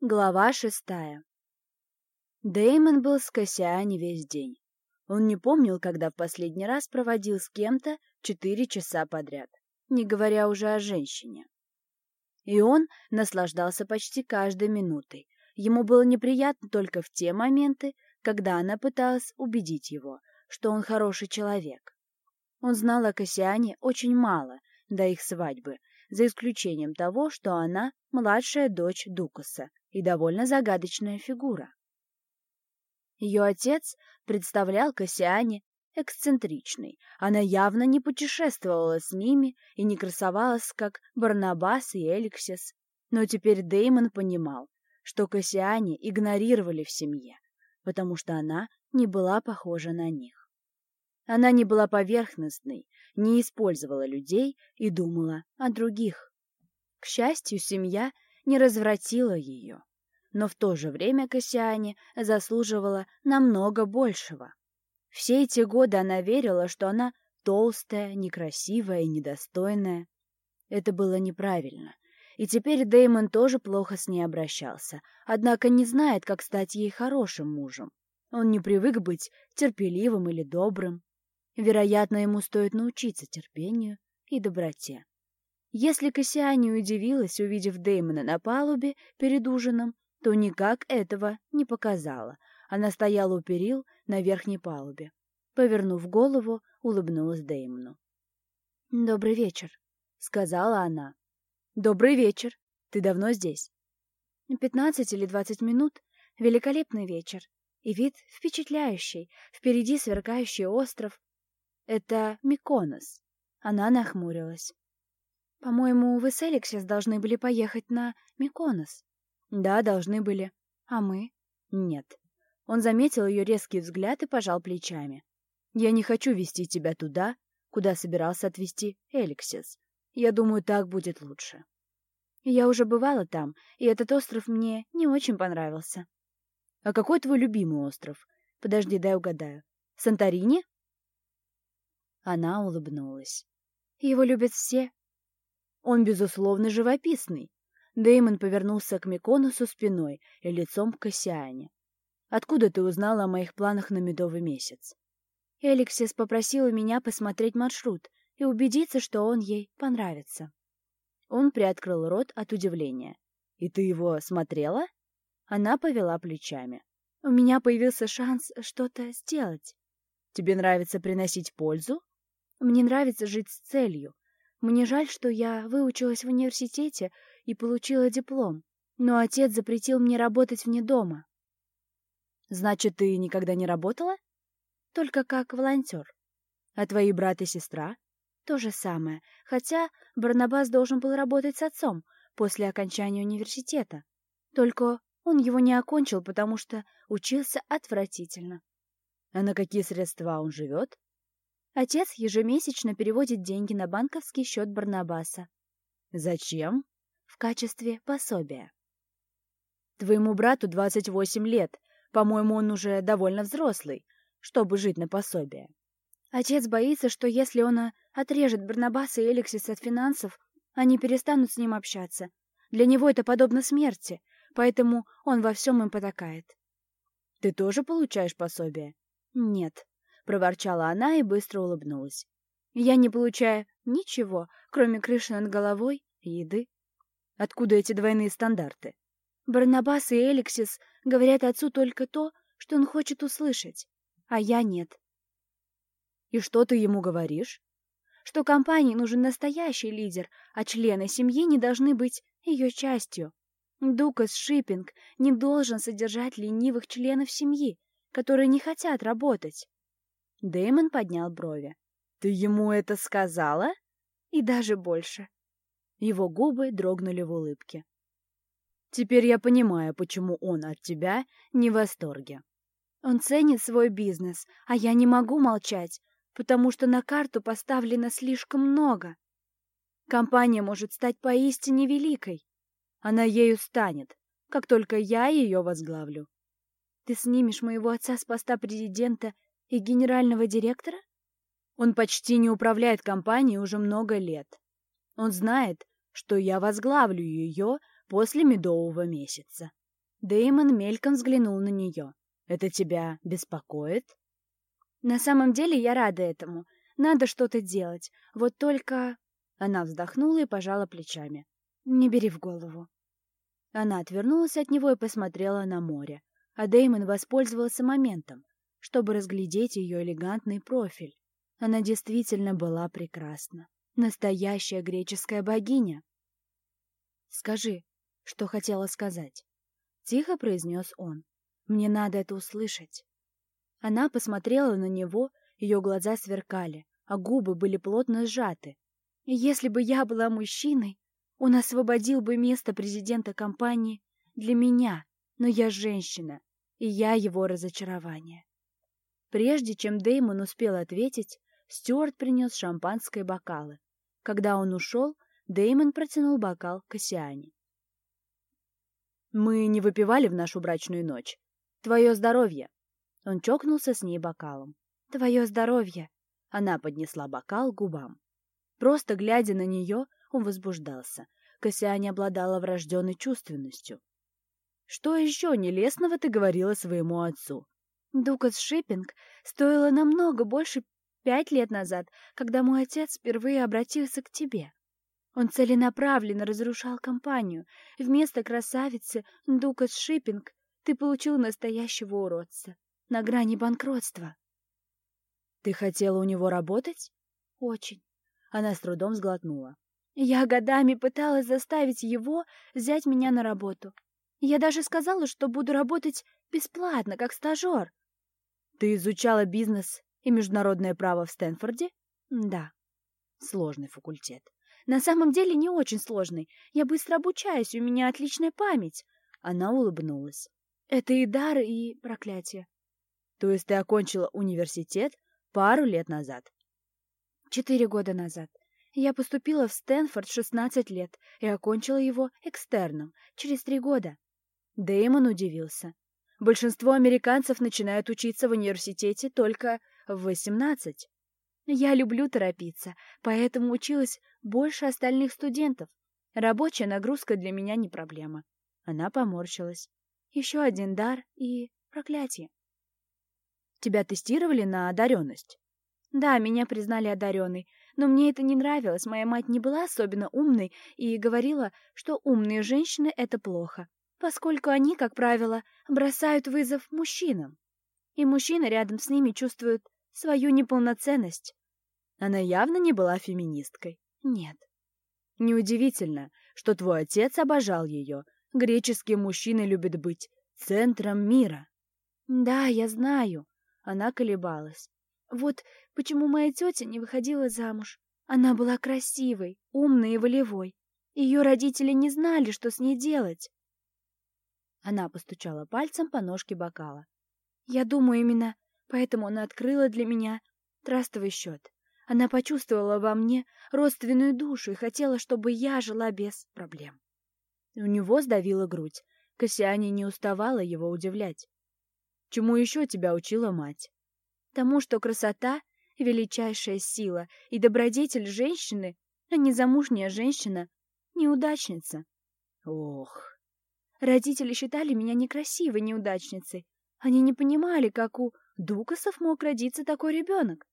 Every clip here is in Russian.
Глава шестая Дэймон был с Кассиани весь день. Он не помнил, когда в последний раз проводил с кем-то четыре часа подряд, не говоря уже о женщине. И он наслаждался почти каждой минутой. Ему было неприятно только в те моменты, когда она пыталась убедить его, что он хороший человек. Он знал о Кассиане очень мало до их свадьбы, за исключением того, что она младшая дочь Дукаса и довольно загадочная фигура. Ее отец представлял Кассиане эксцентричной. Она явно не путешествовала с ними и не красовалась, как Барнабас и Эликсис. Но теперь Деймон понимал, что Кассиане игнорировали в семье, потому что она не была похожа на них. Она не была поверхностной, не использовала людей и думала о других. К счастью, семья не развратила ее но в то же время Кассиане заслуживала намного большего. Все эти годы она верила, что она толстая, некрасивая и недостойная. Это было неправильно. И теперь Дэймон тоже плохо с ней обращался, однако не знает, как стать ей хорошим мужем. Он не привык быть терпеливым или добрым. Вероятно, ему стоит научиться терпению и доброте. Если Кассиане удивилась, увидев Дэймона на палубе перед ужином, то никак этого не показала. Она стояла у перил на верхней палубе. Повернув голову, улыбнулась Дэймону. «Добрый вечер», — сказала она. «Добрый вечер. Ты давно здесь?» «Пятнадцать или двадцать минут. Великолепный вечер. И вид впечатляющий. Впереди сверкающий остров. Это Миконос». Она нахмурилась. «По-моему, вы с Эликсис должны были поехать на Миконос». Да, должны были. А мы? Нет. Он заметил ее резкий взгляд и пожал плечами. Я не хочу вести тебя туда, куда собирался отвезти Эликсис. Я думаю, так будет лучше. Я уже бывала там, и этот остров мне не очень понравился. А какой твой любимый остров? Подожди, дай угадаю. Санторини? Она улыбнулась. Его любят все. Он, безусловно, живописный. Дэймон повернулся к Миконосу спиной и лицом к Кассиане. «Откуда ты узнала о моих планах на медовый месяц?» Эликсис попросила меня посмотреть маршрут и убедиться, что он ей понравится. Он приоткрыл рот от удивления. «И ты его смотрела?» Она повела плечами. «У меня появился шанс что-то сделать». «Тебе нравится приносить пользу?» «Мне нравится жить с целью. Мне жаль, что я выучилась в университете и получила диплом, но отец запретил мне работать вне дома. Значит, ты никогда не работала? Только как волонтер. А твои брат и сестра? То же самое, хотя Барнабас должен был работать с отцом после окончания университета. Только он его не окончил, потому что учился отвратительно. А на какие средства он живет? Отец ежемесячно переводит деньги на банковский счет Барнабаса. Зачем? в качестве пособия. Твоему брату 28 лет. По-моему, он уже довольно взрослый, чтобы жить на пособие. Отец боится, что если он отрежет Барнабаса и Эликсис от финансов, они перестанут с ним общаться. Для него это подобно смерти, поэтому он во всем им потакает. Ты тоже получаешь пособие? Нет, проворчала она и быстро улыбнулась. Я не получаю ничего, кроме крыши над головой и еды. Откуда эти двойные стандарты? Барнабас и Эликсис говорят отцу только то, что он хочет услышать, а я нет. И что ты ему говоришь? Что компании нужен настоящий лидер, а члены семьи не должны быть ее частью. Дукас Шиппинг не должен содержать ленивых членов семьи, которые не хотят работать. Дэймон поднял брови. «Ты ему это сказала?» «И даже больше. Его губы дрогнули в улыбке. «Теперь я понимаю, почему он от тебя не в восторге. Он ценит свой бизнес, а я не могу молчать, потому что на карту поставлено слишком много. Компания может стать поистине великой. Она ею станет, как только я ее возглавлю. Ты снимешь моего отца с поста президента и генерального директора? Он почти не управляет компанией уже много лет. Он знает, что я возглавлю ее после медового месяца. Дэймон мельком взглянул на нее. «Это тебя беспокоит?» «На самом деле я рада этому. Надо что-то делать. Вот только...» Она вздохнула и пожала плечами. «Не бери в голову». Она отвернулась от него и посмотрела на море, а Дэймон воспользовался моментом, чтобы разглядеть ее элегантный профиль. Она действительно была прекрасна. Настоящая греческая богиня. «Скажи, что хотела сказать?» Тихо произнес он. «Мне надо это услышать». Она посмотрела на него, ее глаза сверкали, а губы были плотно сжаты. «Если бы я была мужчиной, он освободил бы место президента компании для меня, но я женщина, и я его разочарование». Прежде чем Деймон успел ответить, Стюарт принес шампанское бокалы. Когда он ушел, Деймон протянул бокал Кассиане. Мы не выпивали в нашу брачную ночь. Твое здоровье. Он чокнулся с ней бокалом. Твое здоровье. Она поднесла бокал к губам. Просто глядя на нее, он возбуждался. Кассиане обладала врожденной чувственностью. «Что еще нелестного ты говорила своему отцу?» «Дукас Шиппинг стоило намного больше пять лет назад, когда мой отец впервые обратился к тебе. Он целенаправленно разрушал компанию. Вместо красавицы Дукас Шиппинг ты получил настоящего уродца. На грани банкротства. Ты хотела у него работать? Очень. Она с трудом сглотнула. Я годами пыталась заставить его взять меня на работу. Я даже сказала, что буду работать бесплатно, как стажер. Ты изучала бизнес и международное право в Стэнфорде? Да. Сложный факультет. На самом деле не очень сложный. Я быстро обучаюсь, у меня отличная память. Она улыбнулась. Это и дар, и проклятие. То есть ты окончила университет пару лет назад? Четыре года назад. Я поступила в Стэнфорд 16 лет и окончила его экстерном через три года. Дэймон удивился. Большинство американцев начинают учиться в университете только в 18. Я люблю торопиться, поэтому училась больше остальных студентов. Рабочая нагрузка для меня не проблема. Она поморщилась. Еще один дар и проклятие. Тебя тестировали на одаренность? Да, меня признали одаренной, но мне это не нравилось. Моя мать не была особенно умной и говорила, что умные женщины — это плохо, поскольку они, как правило, бросают вызов мужчинам. И мужчины рядом с ними чувствуют свою неполноценность. Она явно не была феминисткой. Нет. Неудивительно, что твой отец обожал ее. Греческие мужчины любят быть центром мира. Да, я знаю. Она колебалась. Вот почему моя тетя не выходила замуж. Она была красивой, умной и волевой. Ее родители не знали, что с ней делать. Она постучала пальцем по ножке бокала. Я думаю, именно поэтому она открыла для меня трастовый счет. Она почувствовала во мне родственную душу и хотела, чтобы я жила без проблем. У него сдавила грудь. Кассиане не уставала его удивлять. «Чему еще тебя учила мать?» «Тому, что красота — величайшая сила, и добродетель женщины, а незамужняя женщина — неудачница». «Ох!» Родители считали меня некрасивой неудачницей. Они не понимали, как у Дукасов мог родиться такой ребенок.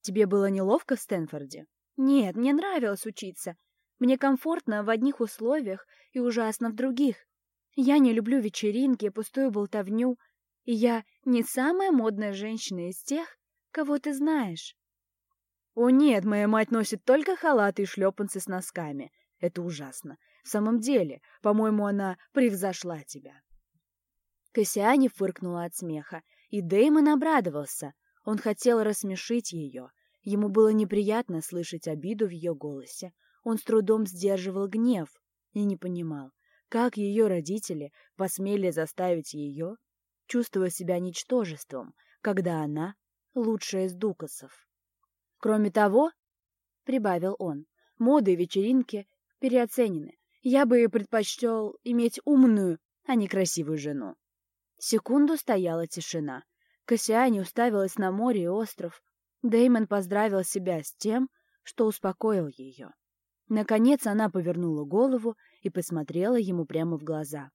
Тебе было неловко в Стэнфорде? Нет, мне нравилось учиться. Мне комфортно в одних условиях и ужасно в других. Я не люблю вечеринки пустую болтовню, и я не самая модная женщина из тех, кого ты знаешь. О нет, моя мать носит только халаты и шлепанцы с носками. Это ужасно. В самом деле, по-моему, она превзошла тебя. Кассиане фыркнула от смеха, и Дэймон обрадовался. Он хотел рассмешить ее, Ему было неприятно слышать обиду в ее голосе. Он с трудом сдерживал гнев и не понимал, как ее родители посмели заставить ее чувствовать себя ничтожеством, когда она лучшая из дукасов. Кроме того, — прибавил он, — моды и вечеринки переоценены. Я бы предпочел иметь умную, а не красивую жену. Секунду стояла тишина. Кассиане уставилась на море и остров, Дэймон поздравил себя с тем, что успокоил ее. Наконец она повернула голову и посмотрела ему прямо в глаза.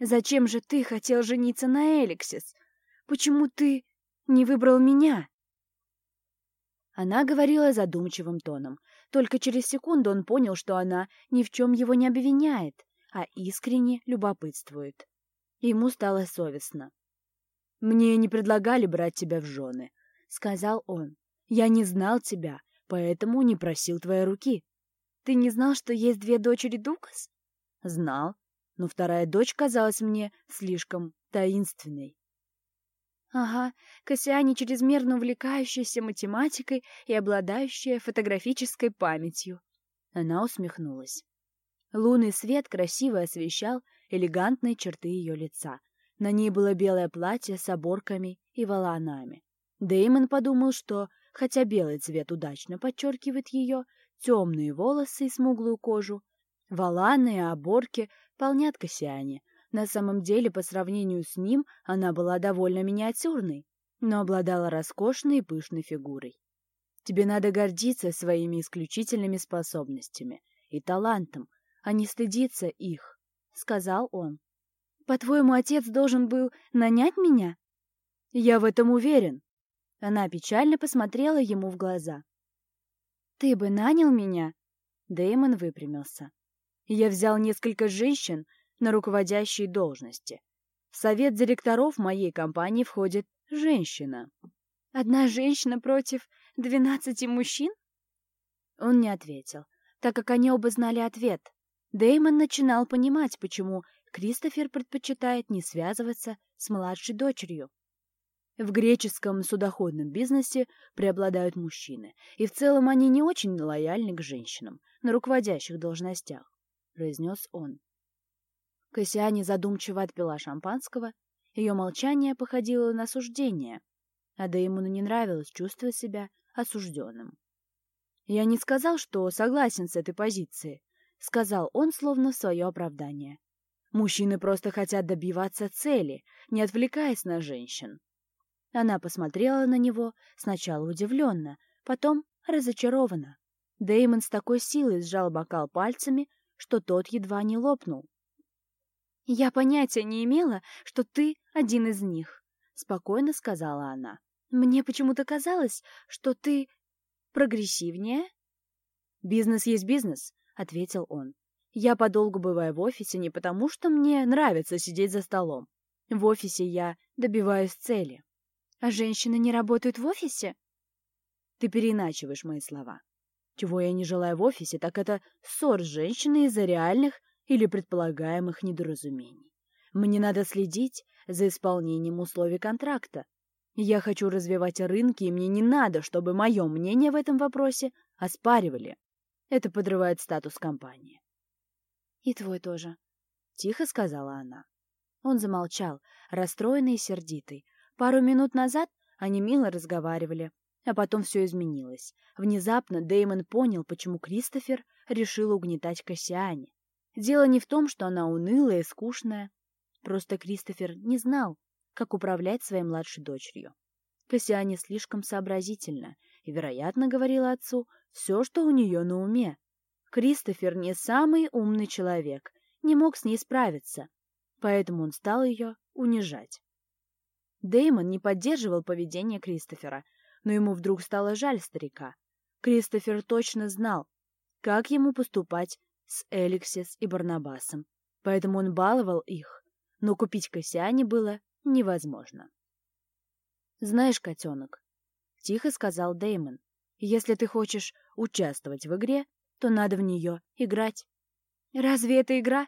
Зачем же ты хотел жениться на Эликсис? Почему ты не выбрал меня?» Она говорила задумчивым тоном. Только через секунду он понял, что она ни в чем его не обвиняет, а искренне любопытствует. Ему стало совестно. «Мне не предлагали брать тебя в жены», — сказал он. «Я не знал тебя, поэтому не просил твоей руки». «Ты не знал, что есть две дочери Дукас?» «Знал, но вторая дочь казалась мне слишком таинственной. Ага, Кассиане чрезмерно увлекающаяся математикой и обладающая фотографической памятью. Она усмехнулась. Лунный свет красиво освещал элегантные черты ее лица. На ней было белое платье с оборками и воланами. Дэймон подумал, что, хотя белый цвет удачно подчеркивает ее, темные волосы и смуглую кожу, воланы и оборки полнят Кассиане, на самом деле, по сравнению с ним, она была довольно миниатюрной, но обладала роскошной и пышной фигурой. Тебе надо гордиться своими исключительными способностями и талантом, а не стыдиться их, — сказал он. По-твоему, отец должен был нанять меня? Я в этом уверен. Она печально посмотрела ему в глаза. Ты бы нанял меня? Дэймон выпрямился. Я взял несколько женщин, на руководящей должности. В совет директоров моей компании входит женщина. Одна женщина против двенадцати мужчин? Он не ответил, так как они оба знали ответ. Дэймон начинал понимать, почему Кристофер предпочитает не связываться с младшей дочерью. В греческом судоходном бизнесе преобладают мужчины, и в целом они не очень лояльны к женщинам на руководящих должностях, произнес он. Кассиане задумчиво отпила шампанского. Ее молчание походило на осуждение, а Дэймону не нравилось чувствовать себя осужденным. «Я не сказал, что согласен с этой позицией», — сказал он, словно свое оправдание. «Мужчины просто хотят добиваться цели, не отвлекаясь на женщин». Она посмотрела на него сначала удивленно, потом разочарованно. Дэймон с такой силой сжал бокал пальцами, что тот едва не лопнул. «Я понятия не имела, что ты один из них», — спокойно сказала она. «Мне почему-то казалось, что ты прогрессивнее». «Бизнес есть бизнес», — ответил он. «Я подолгу бываю в офисе не потому, что мне нравится сидеть за столом. В офисе я добиваюсь цели». «А женщины не работают в офисе?» «Ты переиначиваешь мои слова. Чего я не желаю в офисе, так это ссор с женщиной из-за реальных или предполагаемых недоразумений. Мне надо следить за исполнением условий контракта. Я хочу развивать рынки, и мне не надо, чтобы мое мнение в этом вопросе оспаривали. Это подрывает статус компании. «И твой тоже», — тихо сказала она. Он замолчал, расстроенный и сердитый. Пару минут назад они мило разговаривали, а потом все изменилось. Внезапно Дэймон понял, почему Кристофер решил угнетать Кассиане. Дело не в том, что она унылая и скучная. Просто Кристофер не знал, как управлять своей младшей дочерью. Кассиане слишком сообразительна и, вероятно, говорила отцу все, что у нее на уме. Кристофер не самый умный человек, не мог с ней справиться, поэтому он стал ее унижать. Деймон не поддерживал поведение Кристофера, но ему вдруг стало жаль старика. Кристофер точно знал, как ему поступать с Эликсис и Барнабасом, поэтому он баловал их, но купить Кассиане было невозможно. «Знаешь, котенок», — тихо сказал Деймон, — «если ты хочешь участвовать в игре, то надо в нее играть». «Разве это игра?»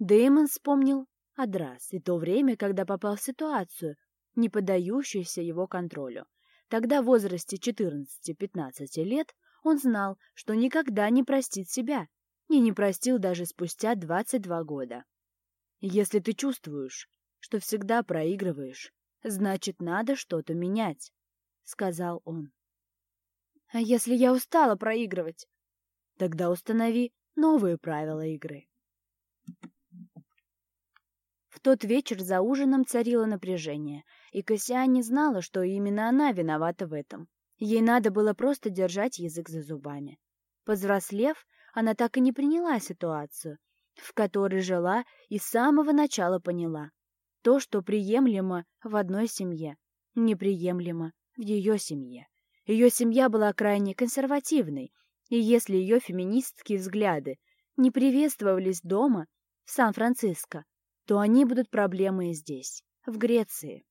Деймон вспомнил Адрас и то время, когда попал в ситуацию, не поддающуюся его контролю. Тогда в возрасте 14-15 лет он знал, что никогда не простит себя и не простил даже спустя 22 года. Если ты чувствуешь, что всегда проигрываешь, значит, надо что-то менять, — сказал он. А если я устала проигрывать? Тогда установи новые правила игры. В тот вечер за ужином царило напряжение, и Кассиан не знала, что именно она виновата в этом. Ей надо было просто держать язык за зубами. Повзрослев, она так и не приняла ситуацию. в которой жила и с самого начала поняла. То, что приемлемо в одной семье, неприемлемо в ее семье. Ее семья была крайне консервативной, и если ее феминистские взгляды не приветствовались дома, в Сан-Франциско, то они будут проблемой здесь, в Греции.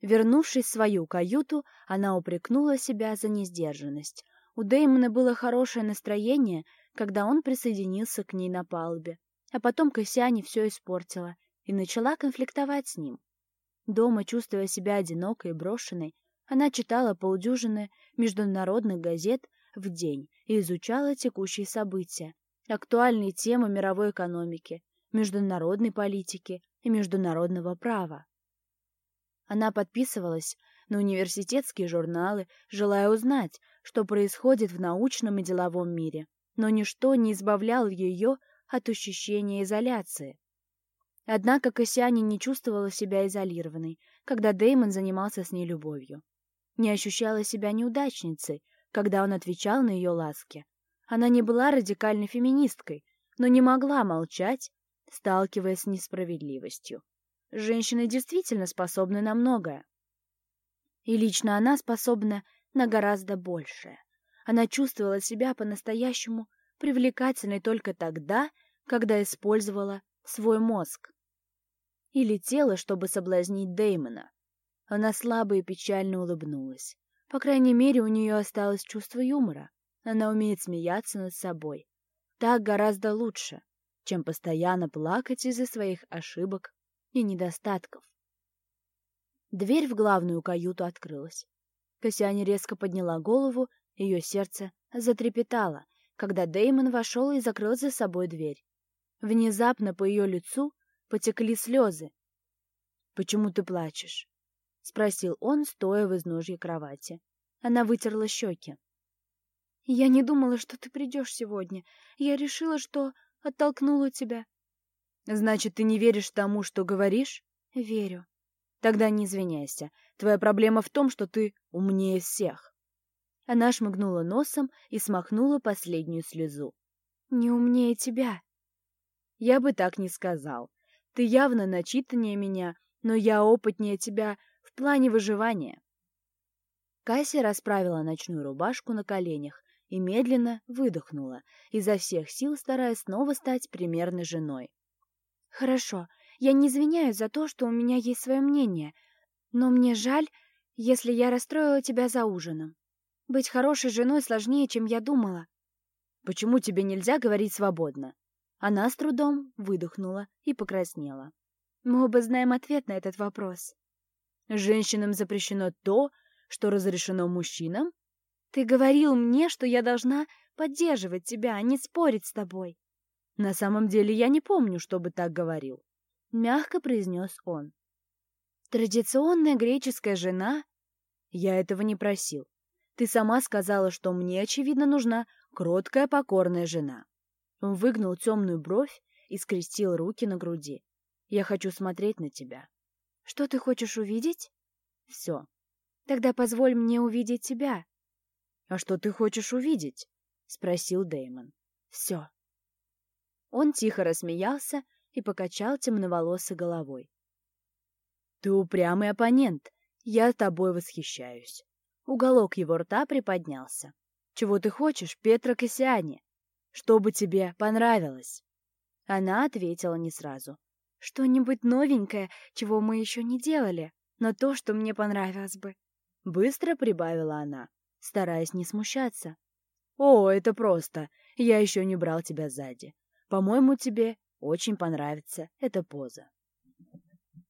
Вернувшись в свою каюту, она упрекнула себя за несдержанность. У Дэймона было хорошее настроение, когда он присоединился к ней на палубе, а потом Кассиане все испортила и начала конфликтовать с ним. Дома, чувствуя себя одинокой и брошенной, она читала полдюжины международных газет в день и изучала текущие события, актуальные темы мировой экономики, международной политики и международного права. Она подписывалась на университетские журналы, желая узнать, что происходит в научном и деловом мире, но ничто не избавляло ее от ощущения изоляции. Однако Кассиане не чувствовала себя изолированной, когда Деймон занимался с ней любовью. Не ощущала себя неудачницей, когда он отвечал на ее ласки. Она не была радикальной феминисткой, но не могла молчать, сталкиваясь с несправедливостью. Женщины действительно способны на многое. И лично она способна на гораздо большее. Она чувствовала себя по-настоящему привлекательной только тогда, когда использовала свой мозг. И летела, чтобы соблазнить Дэймона. Она слабо и печально улыбнулась. По крайней мере, у нее осталось чувство юмора. Она умеет смеяться над собой. Так гораздо лучше, чем постоянно плакать из-за своих ошибок и недостатков. Дверь в главную каюту открылась. Кассиане резко подняла голову, ее сердце затрепетало, когда Деймон вошел и закрыл за собой дверь. Внезапно по ее лицу потекли слезы. «Почему ты плачешь?» — спросил он, стоя в изножье кровати. Она вытерла щеки. «Я не думала, что ты придешь сегодня. Я решила, что оттолкнула тебя». «Значит, ты не веришь тому, что говоришь?» «Верю». «Тогда не извиняйся. Твоя проблема в том, что ты умнее всех». Она шмыгнула носом и смахнула последнюю слезу. «Не умнее тебя». «Я бы так не сказал. Ты явно начитаннее меня, но я опытнее тебя в плане выживания». Касси расправила ночную рубашку на коленях и медленно выдохнула, изо всех сил стараясь снова стать примерной женой. «Хорошо, я не извиняюсь за то, что у меня есть свое мнение, но мне жаль, если я расстроила тебя за ужином. Быть хорошей женой сложнее, чем я думала». «Почему тебе нельзя говорить свободно?» Она с трудом выдохнула и покраснела. «Мы оба знаем ответ на этот вопрос». «Женщинам запрещено то, что разрешено мужчинам?» «Ты говорил мне, что я должна поддерживать тебя, а не спорить с тобой». «На самом деле я не помню, чтобы так говорил», — мягко произнес он. «Традиционная греческая жена?» «Я этого не просил. Ты сама сказала, что мне, очевидно, нужна кроткая покорная жена». Он выгнул темную бровь и скрестил руки на груди. «Я хочу смотреть на тебя». «Что ты хочешь увидеть?» «Все». «Тогда позволь мне увидеть тебя». «А что ты хочешь увидеть?» — спросил Дэймон. «Все». Он тихо рассмеялся и покачал темноволосой головой. «Ты упрямый оппонент. Я тобой восхищаюсь». Уголок его рта приподнялся. «Чего ты хочешь, Петра Кассиане? Чтобы тебе понравилось?» Она ответила не сразу. «Что-нибудь новенькое, чего мы еще не делали, но то, что мне понравилось бы». Быстро прибавила она, стараясь не смущаться. «О, это просто. Я еще не брал тебя сзади. По-моему, тебе очень понравится эта поза».